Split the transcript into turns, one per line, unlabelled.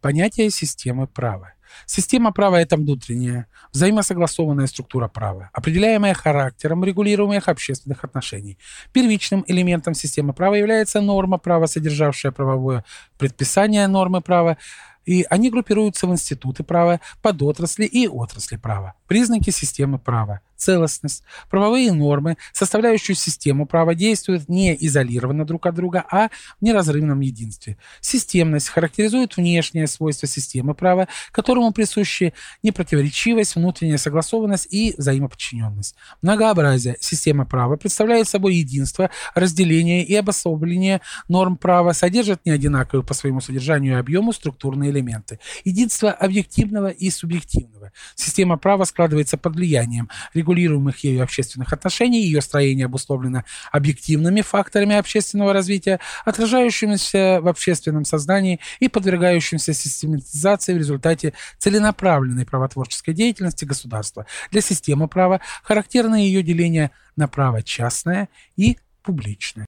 Понятие системы права. Система права – это внутренняя, взаимосогласованная структура права, определяемая характером регулируемых общественных отношений. Первичным элементом системы права является норма права, содержавшая правовое предписание нормы права, и они группируются в институты права, подотрасли и отрасли права. Признаки системы права целостность. Правовые нормы, составляющие систему права, действуют не изолированно друг от друга, а в неразрывном единстве. Системность характеризует внешнее свойство системы права, которому присущи непротиворечивость, внутренняя согласованность и взаимоподчиненность. Многообразие системы права представляет собой единство, разделение и обособление норм права, содержит неодинаковые по своему содержанию и объему структурные элементы. Единство объективного и субъективного. Система права складывается под влиянием регулируемых ею общественных отношений, ее строение обусловлено объективными факторами общественного развития, отражающимися в общественном сознании и подвергающимся систематизации в результате целенаправленной правотворческой деятельности государства. Для системы права характерно ее деление на право частное и публичное.